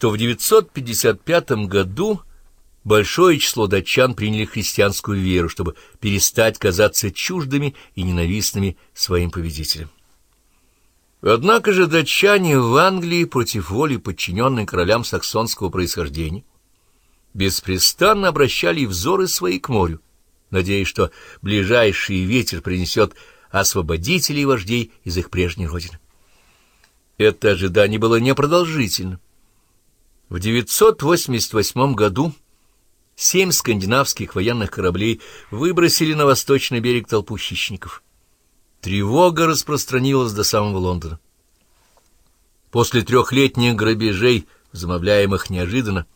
что в 955 году большое число датчан приняли христианскую веру, чтобы перестать казаться чуждыми и ненавистными своим победителям. Однако же датчане в Англии против воли подчиненные королям саксонского происхождения беспрестанно обращали взоры свои к морю, надеясь, что ближайший ветер принесет освободителей и вождей из их прежней родины. Это ожидание было непродолжительно. В 988 году семь скандинавских военных кораблей выбросили на восточный берег толпу хищников. Тревога распространилась до самого Лондона. После трехлетних грабежей, замовляемых неожиданно,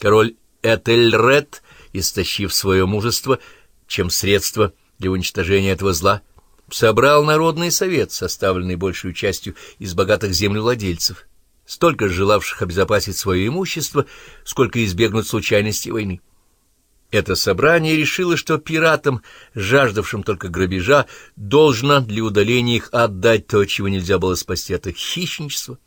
король Этельред, истощив свое мужество, чем средство для уничтожения этого зла, собрал народный совет, составленный большей частью из богатых землевладельцев, столько желавших обезопасить свое имущество, сколько избегнуть случайности войны. Это собрание решило, что пиратам, жаждавшим только грабежа, должно для удаления их отдать то, чего нельзя было спасти от их хищничества.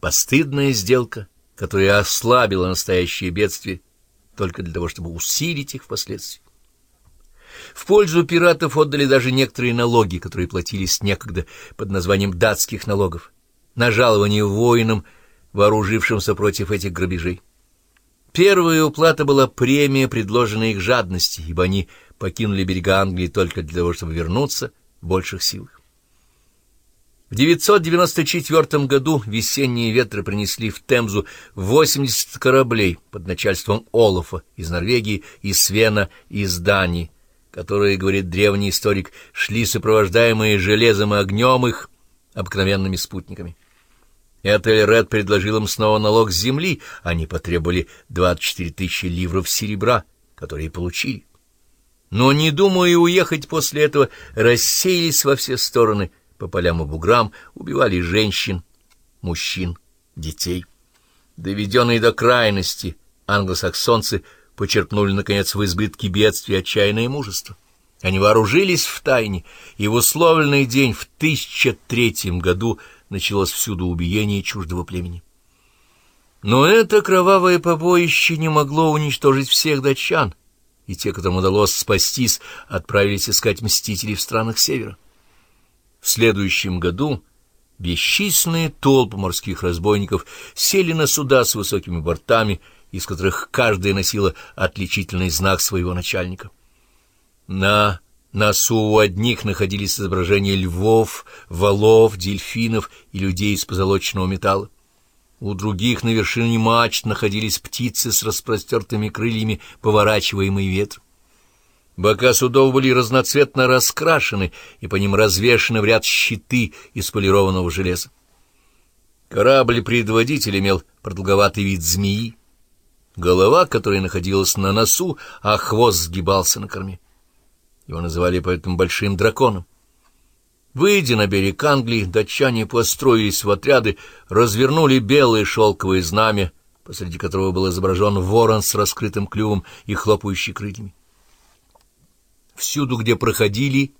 Постыдная сделка, которая ослабила настоящее бедствие только для того, чтобы усилить их впоследствии. В пользу пиратов отдали даже некоторые налоги, которые платились некогда под названием датских налогов, на жалование воинам, вооружившимся против этих грабежей. Первая уплата была премия, предложенная их жадности, ибо они покинули берега Англии только для того, чтобы вернуться в больших силах. В 994 году весенние ветры принесли в Темзу 80 кораблей под начальством Олафа из Норвегии и Свена из Дании, которые, говорит древний историк, шли сопровождаемые железом и огнем их обыкновенными спутниками. Этельред предложил им снова налог с земли, они потребовали 24 тысячи ливров серебра, которые получили. Но, не думая уехать после этого, рассеялись во все стороны, по полям и буграм, убивали женщин, мужчин, детей. Доведенные до крайности, англосаксонцы почерпнули, наконец, в избытке бедствия отчаянное мужество. Они вооружились в тайне, и в условленный день в 1003 году началось всюду убиение чуждого племени. Но это кровавое побоище не могло уничтожить всех датчан, и те, которым удалось спастись, отправились искать мстителей в странах севера. В следующем году бесчисленные толпы морских разбойников сели на суда с высокими бортами, из которых каждая носила отличительный знак своего начальника. На носу у одних находились изображения львов, валов, дельфинов и людей из позолоченного металла. У других на вершине мачт находились птицы с распростертыми крыльями, поворачиваемые ветром. Бока судов были разноцветно раскрашены, и по ним развешаны в ряд щиты из полированного железа. Корабль-предводитель имел продолговатый вид змеи, голова которая находилась на носу, а хвост сгибался на корме. Его называли поэтому «большим драконом». Выйдя на берег Англии, датчане построились в отряды, развернули белое шелковое знамя, посреди которого был изображен ворон с раскрытым клювом и хлопающий крыльями. Всюду, где проходили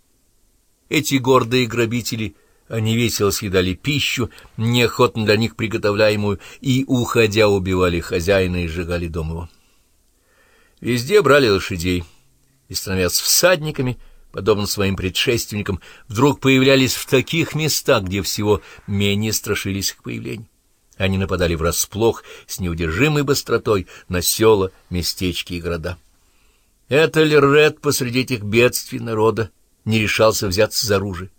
эти гордые грабители, они весело съедали пищу, неохотно для них приготовляемую, и, уходя, убивали хозяина и сжигали дом его. Везде брали лошадей и, становясь всадниками, подобно своим предшественникам, вдруг появлялись в таких местах, где всего менее страшились их появления. Они нападали врасплох с неудержимой быстротой на села, местечки и города. Это Лерред посреди этих бедствий народа не решался взяться за оружие.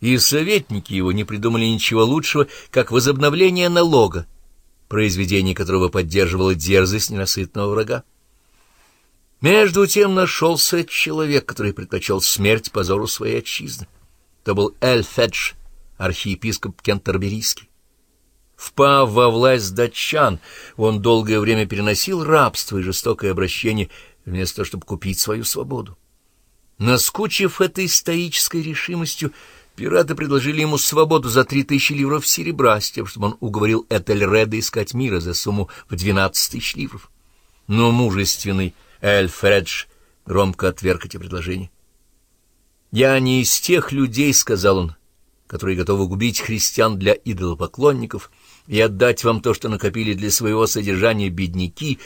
И советники его не придумали ничего лучшего, как возобновление налога, произведение которого поддерживало дерзость ненасытного врага. Между тем нашелся человек, который предпочел смерть позору своей отчизны. Это был Эльфедж, архиепископ Кентерберийский. Впав во власть датчан, он долгое время переносил рабство и жестокое обращение вместо того, чтобы купить свою свободу. Наскучив этой стоической решимостью, пираты предложили ему свободу за три тысячи ливров серебра, с тем, чтобы он уговорил Этельреда искать мира за сумму в двенадцать тысяч ливров. Но мужественный Эльфредж громко отверг эти предложения. «Я не из тех людей, — сказал он, — которые готовы губить христиан для идолопоклонников и отдать вам то, что накопили для своего содержания бедняки,